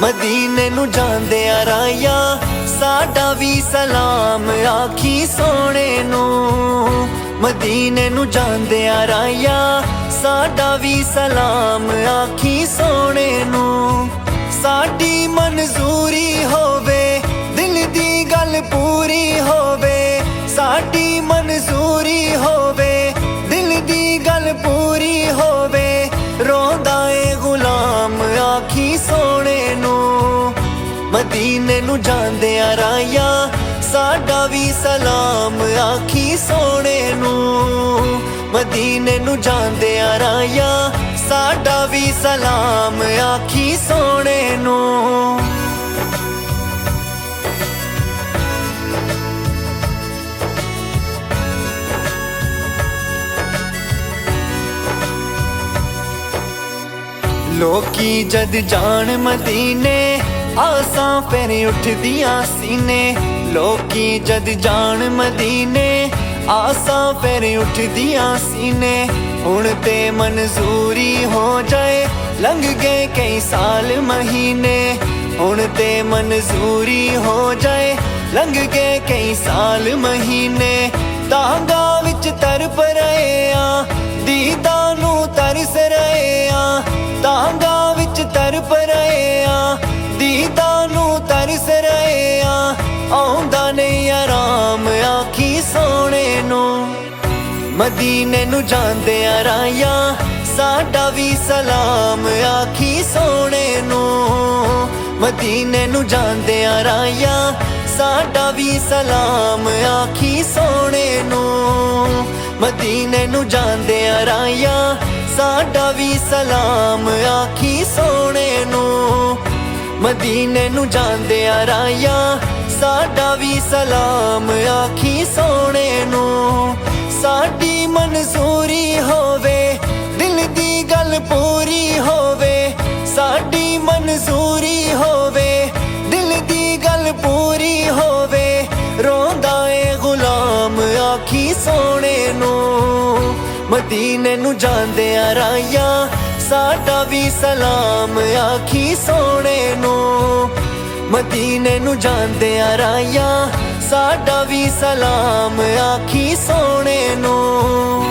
ਮਦੀਨੇ ਨੂੰ ਜਾਂਦੇ ਆ ਰਾਇਆ, ਸਾਡਾ ਵੀ ਸਲਾਮ ਆਖੀ ਸੋਹਣੇ ਨੂੰ। ਮਦੀਨੇ ਨੂੰ ਜਾਂਦੇ ਆ ਰਾਇਆ, ਸਾਡਾ ਵੀ ਸਲਾਮ ਆਖੀ ਸੋਹਣੇ ਨੂੰ। ਸਾਡੀ ਮਨਜ਼ੂਰੀ ਹੋਵੇ, ਦਿਲ ਦੀ ਗੱਲ ਪੂਰੀ ਹੋਵੇ। ਸਾਡੀ ਮਨਜ਼ੂਰੀ ਹੋਵੇ, ਦਿਲ ਦੀ ਗੱਲ ਪੂਰੀ ਹੋਵੇ। ਨੂੰ ਜਾਂਦੇ ਰਾਇਆ ਸਾਡਾ ਵੀ ਸਲਾਮ ਆਖੀ ਸੋਹਣੇ ਨੂੰ। ਮਦੀਨੇ ਨੂੰ ਜਾਂਦਿਆਂ ਰਾਇਆ ਸਾਡਾ ਵੀ ਸਲਾਮ ਆਖੀ ਸੋਹਣੇ ਨੂੰ। ਲੋਕੀ ਜਦ ਜਾਣ ਮਦੀਨੇ ਆਸਾਂ ਫਿਰ ਉੱਠਦੀਆਂ ਸੀਨੇ, ਲੋਕੀ ਜਦ ਜਾਣ ਮਦੀਨੇ, ਆਸਾਂ ਫਿਰ ਉੱਠਦੀਆਂ ਸੀਨੇ, ਹੁਣ ਤੇ ਮਨਜ਼ੂਰੀ ਹੋ ਜਾਏ, ਲੰਘ ਗਏ ਕਈ ਸਾਲ ਮਹੀਨੇ, ਹੁਣ ਤੇ ਮਨਜ਼ੂਰੀ ਹੋ ਜਾਏ, ਲੰਘ ਗਏ ਕਈ ਸਾਲ ਮਹੀਨੇ ਤਾਂਗਾ ਵਿੱਚ ਤਰਪ ਰਹੇ ਆ, ਦੀਦਾਂ ਨੂੰ ਤਰਸ ਰਹੇ ਆ ਤਾਂਗਾ ਵਿੱਚ ਤਰਪ ਰਹੇ ਮਦੀਨੇ ਨੂੰ ਜਾਂਦੇ ਆ ਰਾਇਆ ਸਾਡਾ ਵੀ ਸਲਾਮ ਆਖੀ ਸੋਹਣੇ ਨੂੰ। ਮਦੀਨੇ ਨੂੰ ਜਾਂਦੇ ਆ ਰਾਇਆ ਸਾਡਾ ਵੀ ਸਲਾਮ ਆਖੀ ਸੋਹਣੇ ਨੂੰ। ਮਦੀਨੇ ਨੂੰ ਜਾਂਦੇ ਆ ਰਾਇਆ ਸਾਡਾ ਵੀ ਸਲਾਮ ਆਖੀ ਸੋਹਣੇ ਨੂੰ। ਮਦੀਨੇ ਨੂੰ ਜਾਂਦੇ ਆ ਰਾਇਆ ਸਾਡਾ ਵੀ ਸਲਾਮ ਆਖੀ ਸੋਹਣੇ ਨੂੰ। ਸਾਡੀ ਮਨਜ਼ੂਰੀ ਹੋਵੇ, ਦਿਲ ਦੀ ਗੱਲ ਪੂਰੀ ਹੋਵੇ, ਸਾਡੀ ਮਨਜ਼ੂਰੀ ਹੋਵੇ, ਦਿਲ ਦੀ ਗੱਲ ਪੂਰੀ ਹੋਵੇ, ਰੋਂਦਾ ਏ ਗੁਲਾਮ ਆਖੀ ਸੋਹਣੇ ਨੂੰ। ਮਦੀਨੇ ਨੂੰ ਜਾਂਦੇ ਆ ਰਾਇਆ ਸਾਡਾ ਵੀ ਸਲਾਮ ਆਖੀ ਸੋਹਣੇ ਨੂੰ। ਮਦੀਨੇ ਨੂੰ ਜਾਂਦੇ ਆ ਰਾਇਆ ਸਾਡਾ ਵੀ ਸਲਾਮ ਆਖੀ ਸੋਹਣੇ ਨੂੰ।